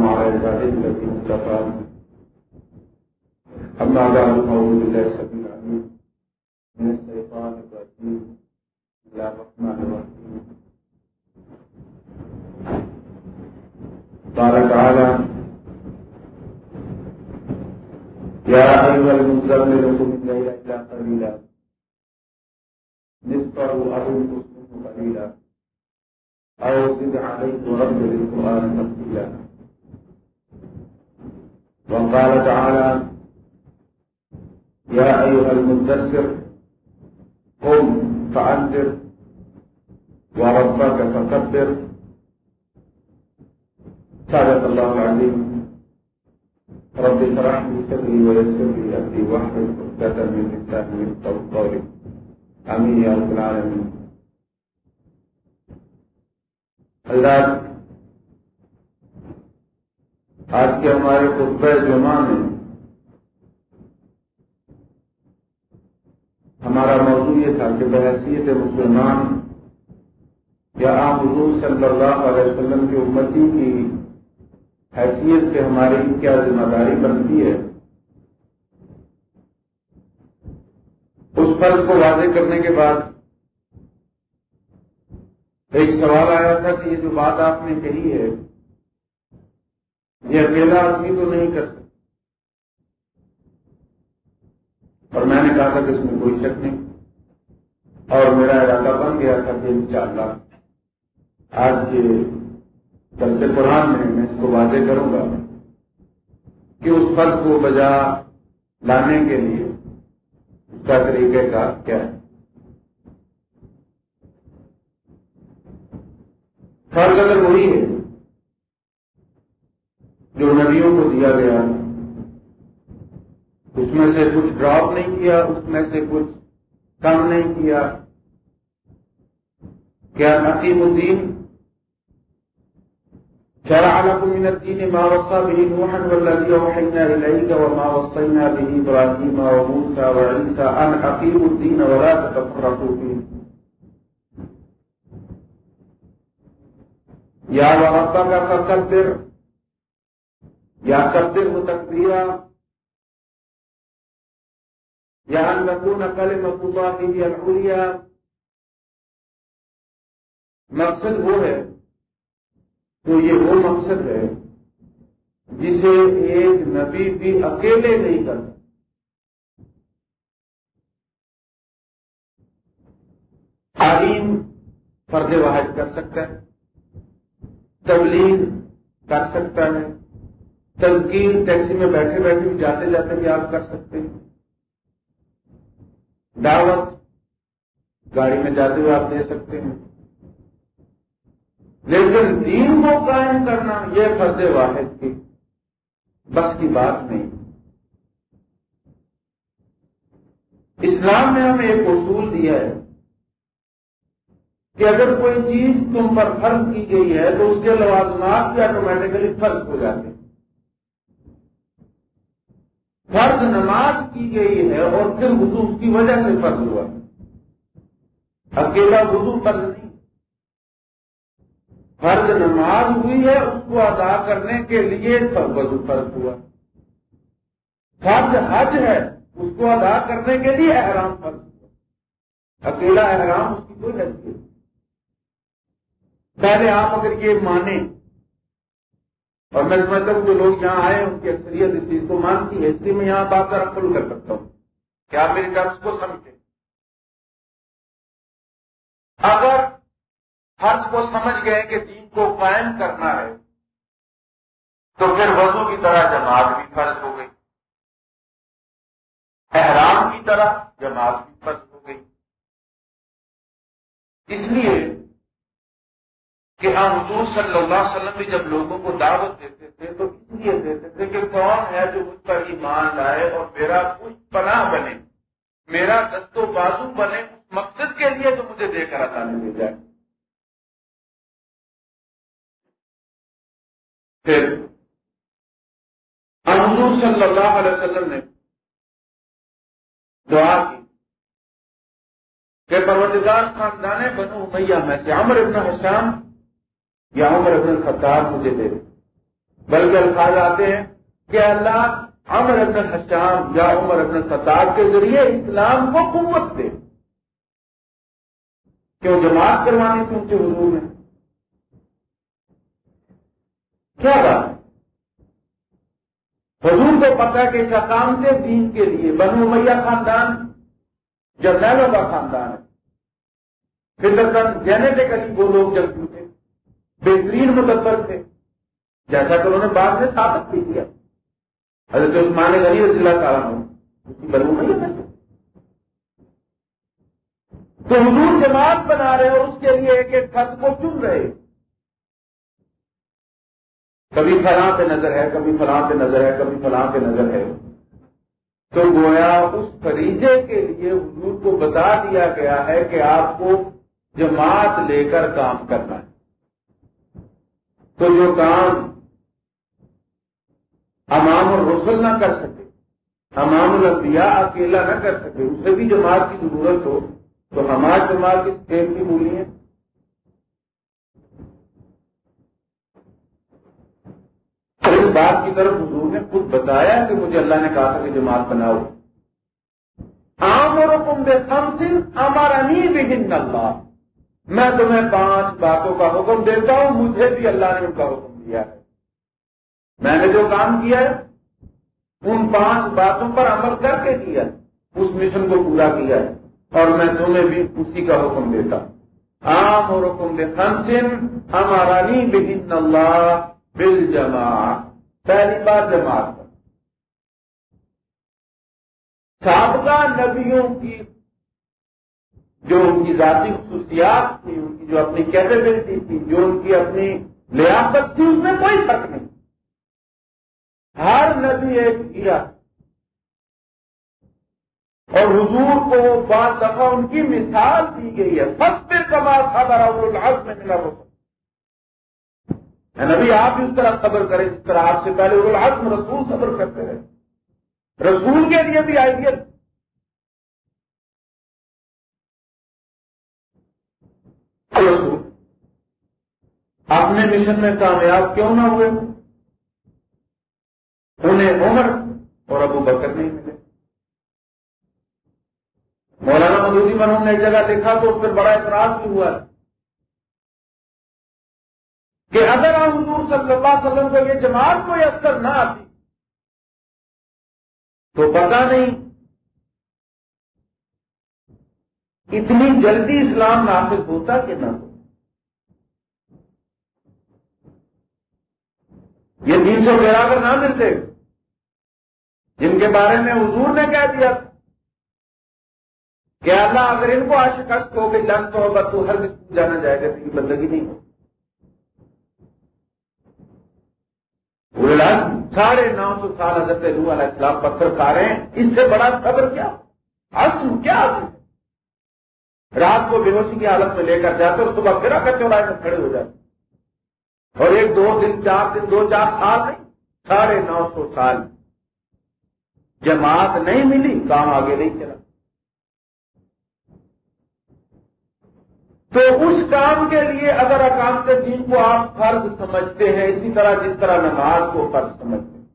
والسلام على عباده الذين اصطفى أما بعد أعوذ بالله السميع العليم من الشيطان الرجيم بسم الله الرحمن الرحيم قال تعالى يا أيها المزمل قم الليل إلا قليلا نصفه أو انقص قليلا أو زد عليه ورد القرآن تفصيلا وقال تعالى يا أيها المدثر، قم فأنذر وربك فكبر. صدق الله العظيم. رب اشرح لي صدري ويسر لي أمري، واحلل عقدة من لساني يفقهوا قولي. آمين يا رب العالمين. اللہ آج کے ہمارے خطبہ جمعہ میں ہمارا موضوع یہ تھا کہ بحثیت مسلمان یا عام حضور صلی اللہ علیہ وسلم کی امتی کی حیثیت سے ہماری کیا ذمہ داری بنتی ہے؟ اس فرض کو واضح کرنے کے بعد ایک سوال آیا تھا کہ یہ جو بات آپ نے کہی ہے یہ اکیلا آدمی تو نہیں کر سکتا۔ اور میں نے کہا تھا کہ اس میں کوئی شک نہیں۔ اور میرا ارادہ بن گیا تھا کہ انشاءاللہ آج کے درس قرآن میں میں اس کو واضح کروں گا کہ اس فرض کو بجا لانے کے لیے اس کا طریقہ کا کیا ہے۔ فرض اگر وہی ہے جو نبیوں کو دیا گیا۔ اس میں سے کچھ ڈراپ نہیں کیا، اس میں سے کچھ کم نہیں کیا۔ کیا نقیم الدین؟ شرع لكم من الدين ما وصى به نوحا والذي اوحينا اليك وما وصينا به ابراهيم وموسى وعيسى ان اقيموا الدين ولا تتفرقوا فيه یا وربا کا فکبر۔ یا کبر متکبیرا یا ان نکون کلمۃ اللہ ہی مقصد وہ ہے، تو یہ وہ مقصد ہے جسے ایک نبی بھی اکیلے نہیں کر تعلیم فرد واحد کر سکتا ہے تبلیغ کر سکتا ہے تذکیر ٹیکسی میں بیٹھے بیٹھے بھی جاتے جاتے بھی آپ کر سکتے ہیں۔ دعوت گاڑی میں جاتے ہوئے آپ دے سکتے ہیں۔ لیکن دین کو قائم کرنا یہ فرض واحد کی بس کی بات نہیں۔ اسلام نے ہمیں ایک اصول دیا ہے کہ اگر کوئی چیز تم پر فرض کی گئی ہے تو اس کے لوازمات بھی آٹومیٹیکلی فرض ہو جاتے ہیں۔ فرض نماز کی گئی ہے اور پھر وضو کی وجہ سے فرض ہوا۔ اکیلا وضو فرض نہیں۔ فرض نماز ہوئی ہے، اس کو ادا کرنے کے لیے وضو فرض ہوا۔ فرض حج ہے، اس کو ادا کرنے کے لیے احرام فرض ہوا۔ اکیلا احرام اس کی کوئی حیثیت پہلے آپ اگر یہ مانیں اور میں سمجھتا ہوں جو لوگ یہاں آئے ان کی اکثریت اس چیز کو مانتی ہے اس لیے میں یہاں بات کر کھل کر سکتا ہوں کیا آپ میری ٹرمس کو سمجھیں۔ اگر فرض کو سمجھ گئے کہ دین کو قائم کرنا ہے، تو پھر وضو کی طرح جماعت بھی فرض ہو گئی۔ احرام کی طرح جماعت بھی فرض ہو گئی۔ اس لیے کہ ہم حضور صلی اللہ علیہ وسلم بھی جب لوگوں کو دعوت دیتے تھے تو اس لیے دیتے تھے کہ کون ہے جو مجھ پر ایمان لائے اور میرا کچھ پناہ بنے، میرا دست و بازو بنے اس مقصد کے لیے تو مجھے دے کر عطا مل جائے۔ پھر حضور صلی اللہ علیہ وسلم نے دعا کی کہ پروردگار خاندان بنو میاں میں سے عمر ابن حسام یا عمر ابن الخطاب مجھے دے بلکہ الفاظ آتے ہیں کہ اللہ عمر ابن حشام یا عمر ابن ستار کے ذریعے اسلام کو قوت دے۔ کیوں جماعت کروانی تھی ان کے حضور میں کیا بات؟ حضور کو پتا کہ اس سے دین کے لیے بنو میاں خاندان جرنیلوں کا خاندان ہے۔ پھر جینیٹیکلی وہ لوگ جلدی تھے بہترین مدبر تھے۔ جیسا کہ انہوں نے بعد میں ثابت بھی کیا۔ حضرت عثمان غنی رضی اللہ تعالیٰ اس کی بنو میاں میں سے۔ تو حضور جماعت بنا رہے اور اس کے لیے ایک ایک خط کو چن رہے۔ کبھی فلاں پہ نظر ہے، کبھی فلاں پہ نظر ہے، کبھی فلاں پہ نظر ہے۔ تو گویا اس فریضے کے لیے حضور کو بتا دیا گیا ہے کہ آپ کو جماعت لے کر کام کرنا ہے۔ تو جو کام امام الرسل نہ کر سکے۔ امام الانبیاء اکیلا نہ کر سکے۔ اسے بھی جماعت کی ضرورت ہو، تو ہمارے جماعت کس ٹیم کی بولی ہے۔ اس بات کی طرف حضور نے خود بتایا کہ مجھے اللہ نے کہا تھا کہ جماعت بناؤ۔ عام اور حکم سم سن ہمارا نہیں بگن اللہ۔ میں تمہیں پانچ باتوں کا حکم دیتا ہوں، مجھے بھی اللہ نے ان کا حکم دیا ہے۔ میں نے جو کام کیا ہے، ان پانچ باتوں پر عمل کر کے کیا اس مشن کو پورا کیا ہے۔ اور میں تمہیں بھی اسی کا حکم دیتا عام اور حکم دے خنسن ہمارا نہیں بگن اللہ بل جماعت پہلی بار جماعت سابقہ نبیوں کی جو ان کی ذاتی خصوصیات تھی ان کی جو اپنی کیپیبلٹی تھی، جو ان کی اپنی لیاقت تھی، اس میں کوئی فرق نہیں۔ ہر نبی ایک کیا۔ اور حضور کو بعض دفعہ ان کی مثال دی گئی ہے۔ سب پہ کمال خبر اور میں ملا وہ نبی، آپ بھی اس طرح صبر کریں، جس طرح آپ سے پہلے العزم رسول صبر کرتے رہے۔ رسول کے لیے بھی آئیڈیل اپنے مشن میں کامیاب کیوں نہ ہوئے؟ انہیں عمر اور ابو بکر نہیں ملے۔ مولانا مدودی مرحوم نے ایک جگہ دیکھا تو اس پر بڑا اعتراض بھی ہوا کہ اگر آپ حضور صلی اللہ علیہ وسلم کو یہ جماعت کوئی اثر نہ آتی تو پتا نہیں اتنی جلدی اسلام نافذ ہوتا کہ نہ ہو۔ یہ تین سو برابر نہ ملتے، جن کے بارے میں حضور نے کہہ دیا، کہ اللہ اگر ان کو آشکست ہو کہ جنگ تو ہوگا تو ہر جانا جائے گا تو بندگی نہیں ہو۔ ساڑھے نو سو سال حضرت روح علیہ السلام پتھر کھا رہے ہیں اس سے بڑا خبر کیا؟ عزم کیا عزم؟ رات کو بے ہوشی کی حالت میں لے کر جاتے اور صبح پھر کر چوراہے میں کھڑے ہو جاتے اور ایک دو دن، چار دن، دو چار سال نہیں، ساڑھے نو سو سال۔ جماعت نہیں ملی، کام آگے نہیں چلا۔ تو اس کام کے لیے اگر اکام کے دین کو آپ فرض سمجھتے ہیں، اسی طرح جس طرح نماز کو فرض سمجھتے ہیں۔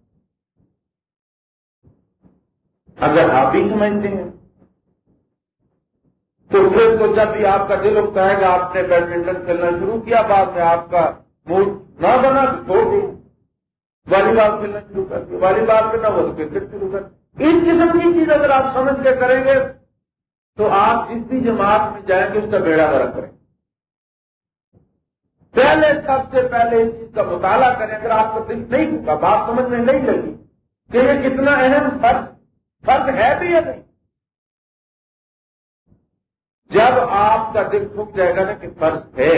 اگر آپ ہی سمجھتے ہیں۔ تو پھر تو جب بھی آپ کا دل اگتا ہے کہ آپ نے بیڈمنٹن کھیلنا شروع کیا بعد میں آپ کا موڈ نہ بنا تو چھوڑ دیں والی بال کھیلنا شروع کر دیا والی بال پہ نہ ہو تو کرکٹ شروع کر۔ اس قسم کی چیز اگر آپ سمجھ کے کریں گے تو آپ جس بھی جماعت میں جائیں گے اس کا بیڑا غرق کریں۔ پہلے سب سے پہلے اس چیز کا مطالعہ کریں۔ اگر آپ کو دل نہیں ہوگا بات سمجھ میں نہیں لگی کہ یہ کتنا اہم فرق فرق ہے بھی یا نہیں؟ جب آپ کا دل ٹھک جائے گا نا کہ فرض ہے،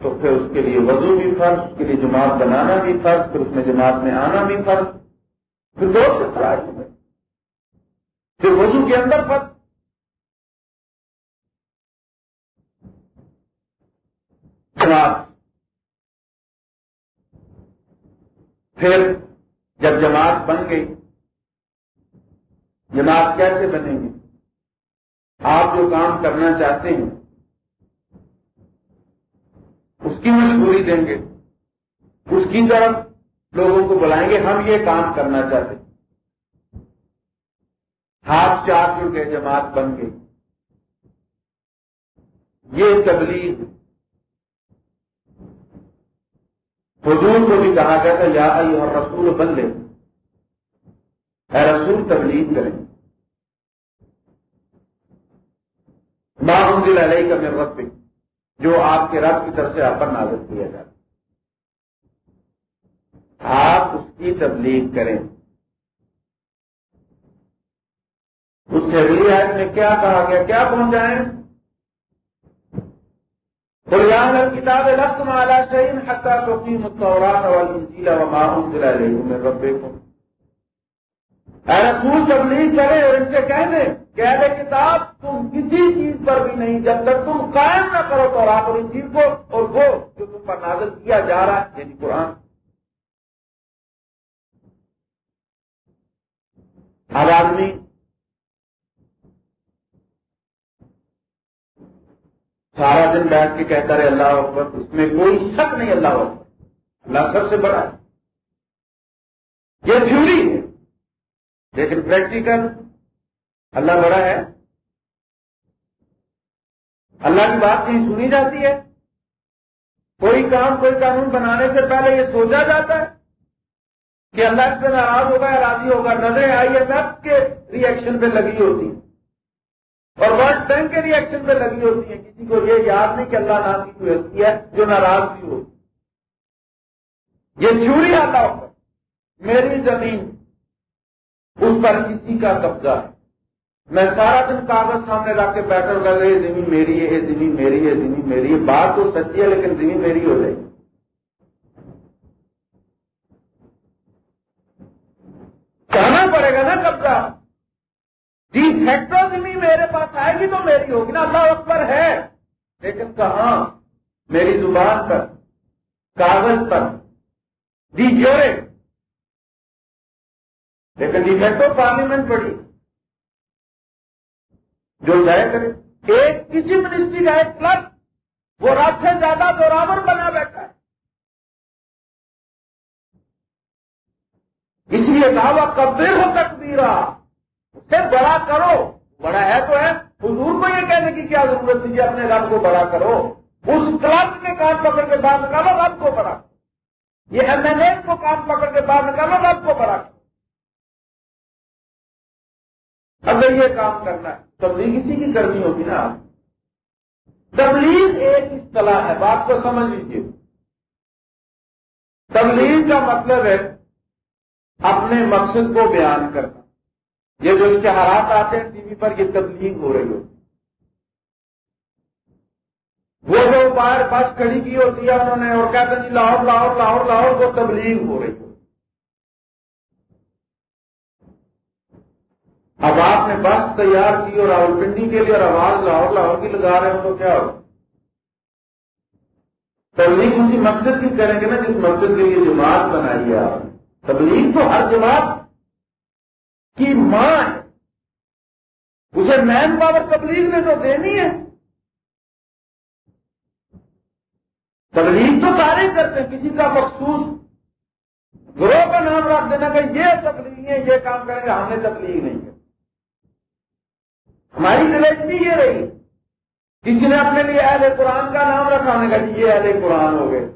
تو پھر اس کے لیے وضو بھی فرض، اس کے لیے جماعت بنانا بھی فرض، پھر اس میں جماعت میں آنا بھی فرض، پھر دو سے فراج میں پھر وضو کے اندر پر جماعت پھر جب جماعت بن گئی، جماعت کیسے بنے گی آپ جو کام کرنا چاہتے ہیں، اس کی مجبوری دیں گے۔ اس کی طرف لوگوں کو بلائیں گے، ہم یہ کام کرنا چاہتے ہاتھ چار جڑ گئے جماعت بن گئی۔ یہ تبلیغ۔ حضور کو بھی کہا گیا تھا، یا اور رسول بن لے اے رسول، تبلیغ کریں۔ ماں دل علیہ کا میرے رب جو آپ کے رب کی طرف سے آپ پر نازل کیا جاتا آپ اس کی تبلیغ کریں۔ اس سے اگلی آیت میں کیا کہا گیا، کیا پہنچائیں؟ قرآن کتاب رقم مالا شہین حقا توقی متورات والانجیل وما انزل علیکم من ربکم۔ اے رسول، تبلیغ کرے اور ان سے کہہ دیں۔ اہل کتاب تم کسی چیز پر بھی نہیں، جب تک تم قائم نہ کرو تو اور انجیل کو اور وہ جو تم پر نازل کیا جا رہا ہے یعنی قرآن۔ ہر آدمی سارا دن بیٹھ کے کہتا رہے، اللہ اکبر، اس میں کوئی شک نہیں، اللہ اکبر۔ اللہ سب سے بڑا ہے۔ یہ تھیوری ہے، لیکن پریکٹیکل اللہ بڑا ہے۔ اللہ کی بات کہیں سنی جاتی ہے۔ کوئی کام، کوئی قانون بنانے سے پہلے یہ سوچا جاتا ہے کہ اللہ اس پہ ناراض ہوگا یا راضی ہوگا، نظریں آئی ہے، سب کے ریئیکشن پہ لگی ہوتی ہے اور ورلڈ بینک کے ریئیکشن پہ لگی ہوتی ہے کسی کو یہ یاد نہیں کہ اللہ نام کی کوئی ہستی ہے جو ناراض بھی ہو۔ یہ چوری آتا ہوگا میری زمین، اس پر کسی کا قبضہ ہے۔ میں سارا دن کاغذ سامنے رکھ کے بیٹھا ہوگا یہ زمین میری ہے، یہ زمین میری ہے زمین میری ہے۔ بات تو سچی ہے، لیکن زمین میری ہو جائے۔ گی کہنا پڑے گا نا قبضہ۔ جی فیکٹر زمین میرے پاس آئے گی تو میری ہوگی نا، اللہ اکبر ہے۔ لیکن کہاں؟ میری زبان پر، کاغذ پر۔ جی، دی جوڑے لیکن دی فیکٹر پارلیمنٹ پڑی۔ جو جائے کرے۔ ایک کسی منسٹری کا ایک کلب وہ رات سے زیادہ برابر بنا بیٹھا ہے۔ اس لیے کہا وہ کبیر ہو تکبیرہ سے بڑا کرو۔ بڑا ہے تو ہے۔ حضور کو یہ کہنے کی کیا ضرورت تھی کہ اپنے رب کو بڑا کرو؟ اس کلب کے کام پکڑ کے بعد نکالو رب کو بڑا۔ یہ ایم ایل اے کو کام پکڑ کے بعد نکالو رب کو بڑا۔ کرو اگر یہ کام کرنا ہے، تبلیغ اسی کی کرنی ہوگی نا تبلیغ ایک اصطلاح ہے، بات کو سمجھ لیجیے تبلیغ کا مطلب ہے اپنے مقصد کو بیان کرنا۔ یہ جو اشتہارات آتے ہیں ٹی وی پر، یہ تبلیغ ہو رہی ہوتی وہ جو باہر بس کھڑی کی ہوتی ہے انہوں نے اور کہتے ہیں جی لاہور لاہور لاہور لاہور، وہ تبلیغ ہو رہی ہوتی اب آپ نے بس تیار کی اور راول پنڈی کے لیے اور آواز لاہور لاہور کی لگا رہے ہو تو کیا ہو تبلیغ اسی مقصد کی کریں گے نا جس مقصد کے لیے جماعت بنائی ہے آپ تبلیغ تو ہر جماعت کی ماں ہے۔ اسے مین پاور تبلیغ نے تو دینی ہے۔ تبلیغ تو سارے کرتے ہیں۔ کسی کا مخصوص گروہ کا نام رکھ دینا کہ یہ تبلیغ ہے، یہ کام کریں گے ہم نے تبلیغ نہیں کی ہماری دلچسپی یہ رہی۔ کسی نے اپنے لیے اہل قرآن کا نام رکھا نے کہا جی یہ اہل قرآن ہو گئے۔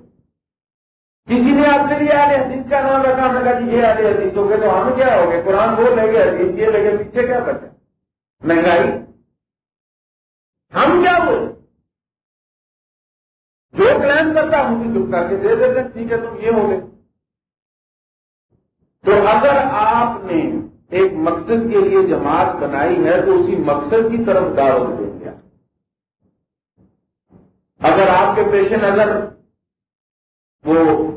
کسی نے اپنے لیے اہل حدیث کا نام رکھا نے کہا جی یہ اہل حدیث ہو گئے، تو ہم کیا ہو گئے؟ قرآن وہ لے گئے حدیث یہ لے گئے پیچھے کیا بچے مہنگائی۔ ہم کیا بولے جو کلیم کرتا ہوں بھی کر کے دے دیتے، ٹھیک ہے، تم یہ ہو گئے۔ تو اگر آپ نے ایک مقصد کے لیے جماعت بنائی ہے تو اسی مقصد کی طرف دعوت دیں گے اگر آپ کے پیش نظر وہ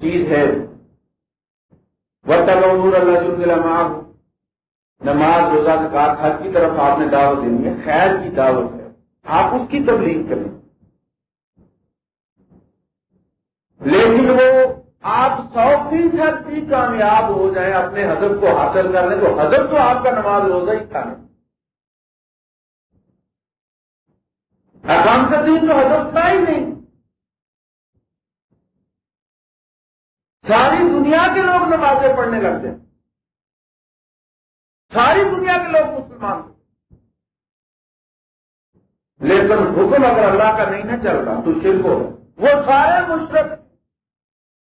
چیز ہے وہ اللہ نماز، روزہ سے کہا ہر کی طرف آپ نے دعوت دینی ہے، خیر کی دعوت ہے۔ آپ اس کی تبلیغ کریں۔ لیکن وہ آپ سو فیصد بھی کامیاب ہو جائیں، اپنے حضرت کو حاصل کر لیں تو حضرت تو آپ کا نماز روزہ ہی تھا۔ کا دین تو حضرت تھا ہی نہیں۔ ساری دنیا کے لوگ نمازیں پڑھنے لگتے ہیں۔ ساری دنیا کے لوگ مسلمان تھے۔ لیکن حکم اگر اللہ کا نہیں نہ چل رہا تو شرک ہو وہ سارے مشرق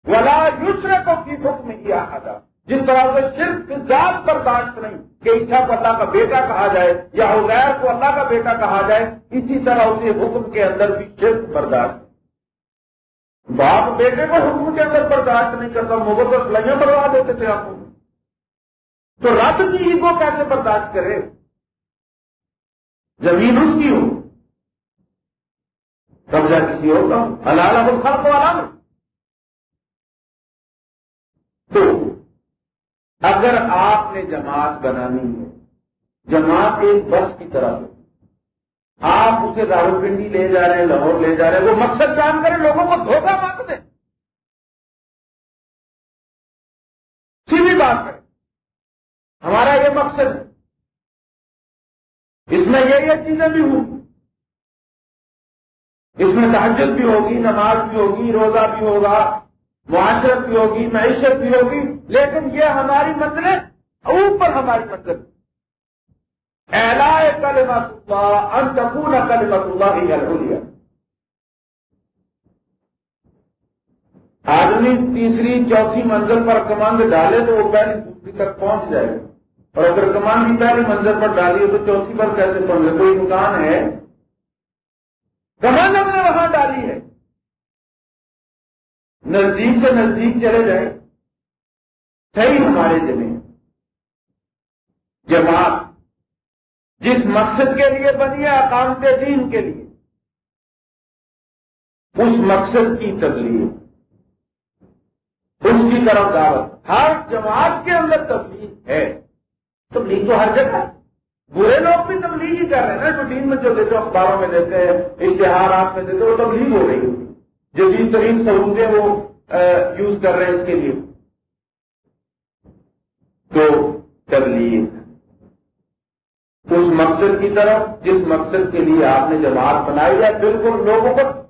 ولا یسر کو کی حکم کیا تھا جس طرح سے صرف ذات برداشت نہیں کہ عیسا کو اللہ کا بیٹا کہا جائے یا غیر کو اللہ کا بیٹا کہا جائے، اسی طرح اسے حکم کے اندر بھی صرف برداشت باپ بیٹے کو حکم کے اندر برداشت نہیں کرتا، محبت لگیاں بروا دیتے تھے آپ۔ کو تو رب کی عید کو کیسے برداشت کرے؟ زمین اس کی ہو۔ قبضہ کسی اور کا حلال خان کو والا تو اگر آپ نے جماعت بنانی ہے، جماعت ایک بس کی طرح ہو آپ اسے راہل پنڈی لے جا رہے ہیں، لاہور لے جا رہے ہیں، وہ مقصد جان کریں لوگوں کو دھوکہ مت دیں سیدھی بات ہے۔ ہمارا یہ مقصد ہے۔ اس میں یہ یہ چیزیں بھی ہوں۔ اس میں تحجد بھی ہوگی، نماز بھی ہوگی، روزہ بھی ہوگا۔ معاشرت بھی ہوگی، معیشت بھی ہوگی، لیکن یہ ہماری مطلب منزل اوپر ہماری مطلب منزل اہلا کل اللہ انتقون کل اللہ ہی آدمی تیسری، چوتھی منزل پر کمانڈ ڈالے تو وہ پہلی دوسری تک پہنچ جائے۔ گا اور اگر کمان کی پہلی منزل پر ڈالی تو چوتھی پر کیسے پہنچے؟ کوئی مکان ہے؟ کمان ہم نے وہاں ڈالی ہے۔ نزدیک سے نزدیک چلے جائے صحیح ہمارے زمین جماعت جس مقصد کے لیے بنی ہے، اقامت دین کے لیے۔ اس مقصد کی تبلیغ۔ اس کی طرف دعوت۔ ہر جماعت کے اندر تبلیغ ہے۔ تبلیغ تو ہر جگہ۔ برے لوگ بھی تبلیغ ہی کر رہے ہیں نا، جو دین میں جو دیتے اخباروں میں دیتے ہیں، اشتہارات میں دیتے وہ تبلیغ ہو رہی ہوتی جو ترین سہولتیں وہ یوز کر رہے ہیں اس کے لیے۔ تو تبلیغ اس مقصد کی طرف، جس مقصد کے لیے آپ نے جماعت بنائی ہے، بالکل لوگوں کو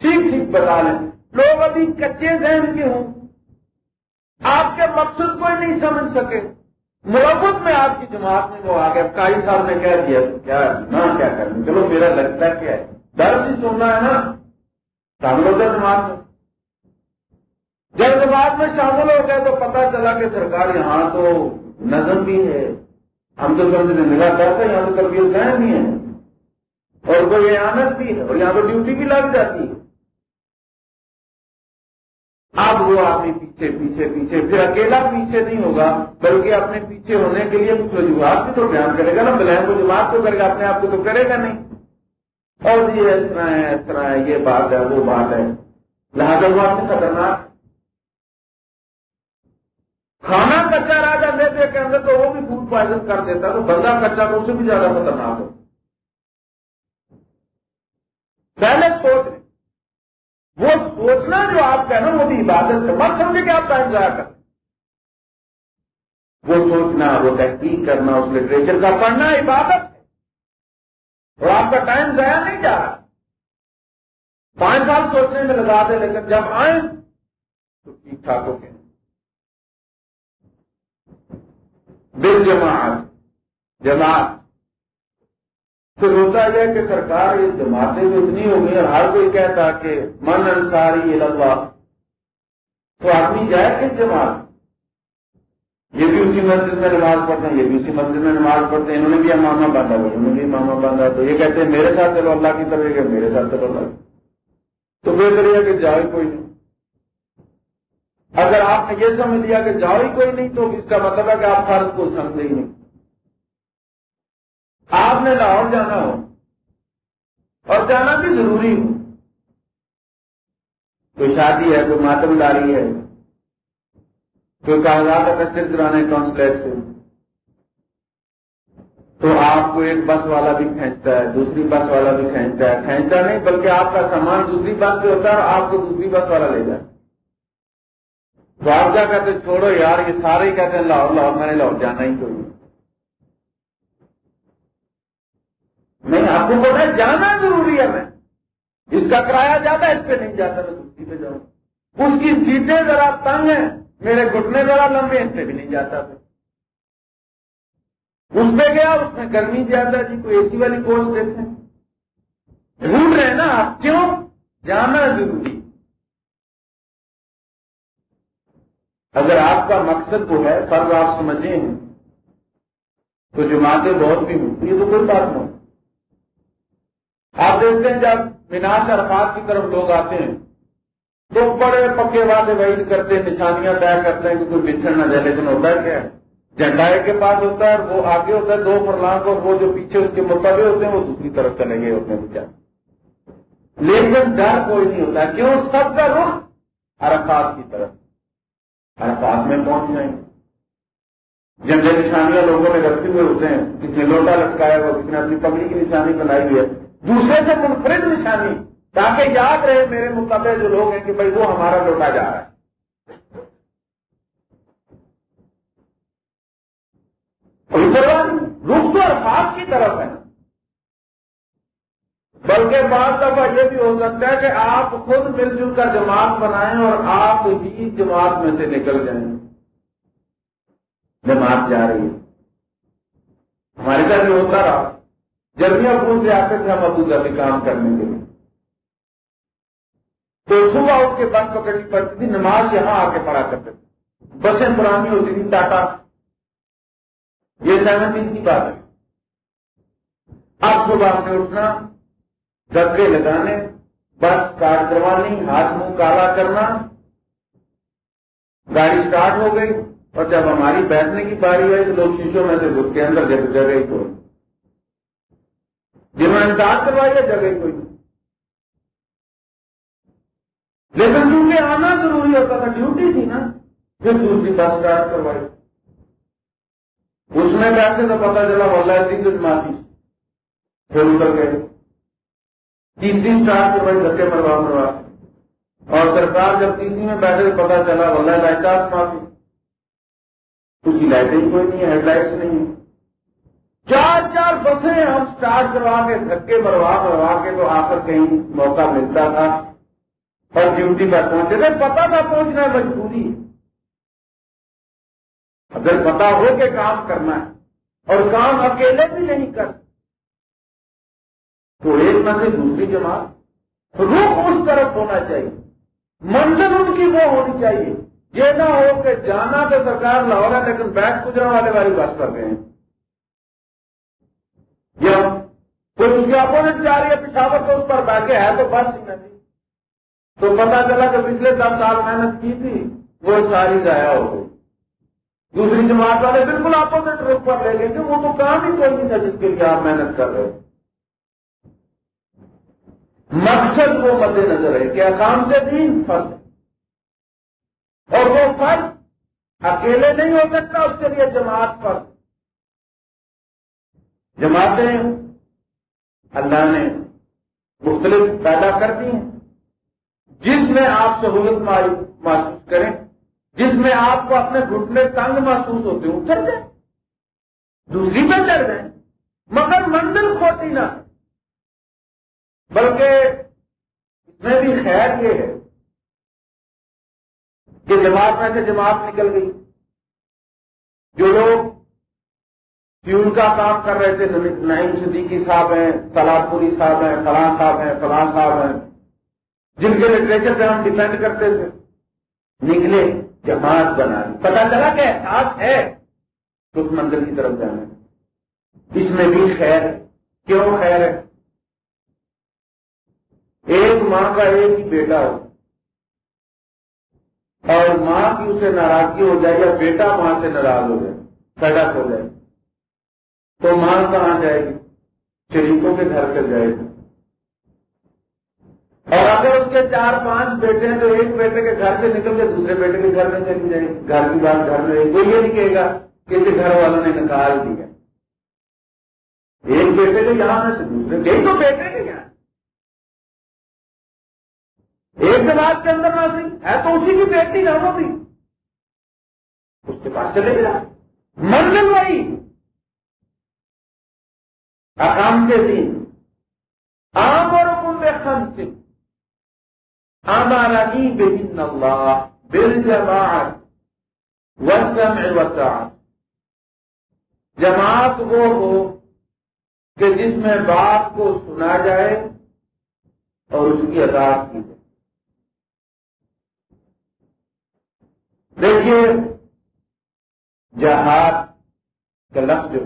ٹھیک ٹھیک بتا لیں۔ لوگ ابھی کچے ذہن کے ہوں۔ آپ کے مقصد کو ہی نہیں سمجھ سکے۔ محبت میں آپ کی جماعت میں وہ آ گیا کائی صاحب نے کہہ دیا، کیا نہ کیا کریں چلو میرا لگتا ہے کیا ہے درد ہی سننا ہے نا۔ شامل ہو جائے جماعت میں۔ جب جماعت میں شامل ہو گئے تو پتا چلا کہ سرکار یہاں تو نظم بھی ہے۔ ہم تو سمجھ نگاہ کرتے یہاں تو تربیت گئے بھی ہیں اور کوئی آنت بھی ہے، اور یہاں تو ڈیوٹی بھی لگ جاتی ہے۔ اب وہ آدمی پیچھے پیچھے پیچھے، پھر اکیلا پیچھے نہیں ہوگا، بلکہ اپنے پیچھے ہونے کے لیے کچھ وجوہات بھی تو بیان کرے گا۔ نا بلین کو تو کرے گا، اپنے آپ کو تو کرے گا نہیں۔ اور یہ اس طرح ہے، اس طرح ہے، یہ بات ہے، وہ بات ہے۔ لہٰذا وہ آپ خطرناک کھانا کچا راجا لیتے کے اندر تو وہ بھی فوڈ پوائزن کر دیتا تو بندہ کچا تو اسے بھی زیادہ خطرناک ہو۔ پہلے سوچ وہ سوچنا جو آپ کہنا وہ بھی عبادت ہے۔ مت سمجھے کہ آپ ٹائم ضائع کر وہ سوچنا، وہ تحقیق کرنا، اس لٹریچر کا پڑھنا عبادت ہے۔ اور آپ کا ٹائم ضائع نہیں جا رہا۔ پانچ سال سوچنے میں لگا دے لیکن جب آئیں تو ٹھیک ٹھاک ہو گئے۔ بل جماعت. جماعت پھر ہوتا یہ کہ سرکار یہ جماعتیں تو اتنی ہو گئی ہر کوئی کہتا کہ من انصاری اللہ، تو آدمی جائے کس جماعت؟ یہ بھی اسی مسجد میں نماز پڑھتے ہیں، یہ بھی اسی مسجد میں نماز پڑھتے ہیں، انہوں نے بھی ماما باندھا ہوا انہوں نے بھی ماما باندھا، تو یہ کہتے ہیں میرے ساتھ چلو اللہ کی طرف کہ میرے ساتھ چلو اللہ تو بہتر یہ کہ جاؤ کوئی نہیں۔ اگر آپ نے یہ سمجھ لیا کہ جاؤ ہی کوئی نہیں تو اس کا مطلب ہے کہ آپ فرض کو سمجھے ہی نہیں۔ آپ نے لاہور جانا ہو اور جانا بھی ضروری ہو۔ کوئی شادی ہے، کوئی ماتم داری ہے، کوئی کاغذات اکٹھے کرانے کونسلیٹ سے تو آپ کو ایک بس والا بھی کھینچتا ہے، دوسری بس والا بھی کھینچتا ہے۔ کھینچتا نہیں، بلکہ آپ کا سامان دوسری بس پہ ہوتا ہے اور آپ کو دوسری بس والا لے جائے تو آپ کیا کہتے چھوڑو یار، یہ سارے ہی کہتے ہیں لاہور لاہور میں نے لاہور جانا ہی کوئی نہیں۔ آپ کو پتا جانا ضروری ہے۔ میں اس کا کرایہ زیادہ اس پہ نہیں جاتا، میں دوسری پہ جاؤں۔ اس کی سیٹیں ذرا تنگ ہیں، میرے گھٹنے ذرا لمبے اس سے بھی نہیں جاتا تھا اس پہ گیا، اس میں گرمی زیادہ جی کوئی اے سی والی کوچ دیتے ڈھونڈ رہے ہیں نا آپ، کیوں؟ جانا ضروری۔ اگر آپ کا مقصد وہ ہے، فرض آپ سمجھے ہیں، تو جماعتیں بہت بھی ہوتی ہے تو کوئی بات نہیں۔ آپ دیکھتے ہیں جب مینار عرفات کی طرف لوگ آتے ہیں، تو بڑے پکے وعدے وعید کرتے ہیں، نشانیاں طے کرتے ہیں کہ کوئی بچھڑ نہ جائے لیکن ہوتا ہے؟ کیا جھنڈا کے پاس ہوتا ہے اور وہ آگے ہوتا ہے، دو فرلانگ اور وہ جو پیچھے اس کے مطابق ہوتے ہیں، وہ دوسری طرف چلے گئے ہوتے ہیں بچار لیکن ڈر کوئی نہیں ہوتا، کیوں؟ سب کا رخ عرفات کی طرف۔ عرفات میں پہنچ جائیں جنگے نشانیاں لوگوں نے رکھے ہوئے ہوتے ہیں کسی نے لوٹا لٹکایا ہوا کسی نے اپنی پگڑی کی نشانی بنائی ہوئی ہے۔ دوسرے سے منفرد نشانی، تاکہ یاد رہے میرے مقابلے جو لوگ ہیں کہ بھائی وہ ہمارا لوٹا جا رہا ہے۔ رخ تو عرفات کی طرف ہے۔ بلکہ بعض دفعہ یہ بھی ہو سکتا ہے کہ آپ خود مل جل کر جماعت بنائیں اور آپ ہی جماعت میں سے نکل جائیں۔ جماعت جا رہی ہے۔ ہمارے گھر بھی ہوتا رہا۔ جلدیاں پھول سے آتے تھے ہم ابو بھی کام کرنے کے لیے۔ تو صبح اس کے بس پکڑنی پڑتی تھی، نماز یہاں آ کے پڑھا کرتے تھے۔ بسیں پرانی ہوتی تھی ٹاٹا۔ یہ سیونٹین کی بات ہے۔ اب صبح میں اٹھنا دھکے لگانے، بس کار کروانی ہاتھ منہ کالا کرنا، گاڑی اسٹارٹ ہو گئی اور جب ہماری بیٹھنے کی باری آئی تو لوگ شیشوں میں سے گھس کے اندر جگہ ہی کوئی جنہوں نے انتظار کروائی ہے جگہ ہی کوئی جی لیکن کیونکہ آنا ضروری ہوتا تھا، ڈیوٹی تھی نا، پھر دوسری بس اسٹارٹ کروائی۔ اس میں بیٹھتے تو پتا چلا، واللہ جی، دن معافی پھر اتر گئے۔ تیسری اسٹارٹ کے بعد دھکے مروا مروا اور سرکار جب تیسری میں بیٹھے پتا چلا، واللہ لائٹ معافی اس کی لائٹیں کوئی نہیں ہے، ہیڈ لائٹس نہیں ہے چار چار بسیں ہم اسٹارٹ کروا کے دھکے مروا مروا کے تو آ کر کہیں موقع ملتا تھا۔ اور ڈیوٹی پر پہنچے۔ تھے پتا تھا پہنچنا مجبوری اگر پتا ہو کہ کام کرنا ہے اور کام اکیلے بھی نہیں کر تو ایک میں سے دوسری جماعت۔ رخ اس طرف ہونا چاہیے۔ منزل ان کی وہ ہونی چاہیے۔ یہ نہ ہو کہ جانا تو سرکار لاہور ہے، لیکن بیٹھ گزرا والے والی بس کر گئے ہیں۔ یا کوئی اس کی اپوزٹ جا رہی ہے پشاور تو اس پر بیٹھے ہے تو بس ہی نہیں۔ تو پتا چلا کہ پچھلے دس سال محنت کی تھی، وہ ساری ضائع ہو گئی۔ دوسری جماعت والے بالکل اپوزٹ روک پر لے گئے کہ وہ تو کام ہی کوئی نہیں تھا جس کے لیے آپ محنت کر رہے مقصد وہ مد نظر ہے کہ اکام سے دین فرض اور وہ فرض اکیلے نہیں ہو سکتا، اس کے لیے جماعت فرض جماعتیں اللہ نے مختلف پیدا کر دی ہیں۔ جس میں آپ سہولت محسوس کریں، جس میں آپ کو اپنے گھٹنے تنگ محسوس ہوتے ہیں اتر جائیں۔ دوسری پہ چڑھ جائیں، مگر منزل کھوٹی نہ بلکہ اس میں بھی خیر یہ ہے کہ جماعت میں سے جماعت نکل گئی۔ جو لوگ فیول کا کام کر رہے تھے نعیم صدیقی صاحب ہیں سلاد پوری صاحب ہیں، فلاں صاحب ہیں، فلاں صاحب ہیں۔ جن کے لٹریچر سے ہم ڈیپینڈ کرتے تھے۔ نکلے، جماعت بنا پتا چلا کہ احساس ہے اس منزل کی طرف جانا۔ اس میں بھی خیر کیوں خیر ہے؟ ایک ماں کا ایک ہی بیٹا ہو۔ اور ماں کی اسے ناراضگی ہو جائے یا بیٹا ماں سے ناراض ہو جائے، سڑک ہو جائے۔ تو ماں کہاں جائے گی؟ شریفوں کے گھر کر جائے گی۔ اور اگر اس کے چار پانچ بیٹے ہیں تو ایک بیٹے کے گھر سے نکل کے دوسرے بیٹے کے گھر میں چلی جائے۔ گھر کی بات گھر میں کوئی یہ نہیں کہے گا کہ گھر والوں نے نکال دیا۔ ایک بیٹے کے یہاں سے دوسرے تو بیٹے کے ایک جماعت کے اندر نہ سی، ہے تو اسی کی بیٹی نہ بھی اس کے پاس چلے گیا۔ منزل وہی اکام کے دن عام اور کنبے خان سنگھ ہمارا بن اللہ بل جماعت وطاعت جماعت وہ ہو کہ جس میں بات کو سنا جائے اور اس کی اطاعت کی جائے۔ دیکھیے جہاز کا لفظ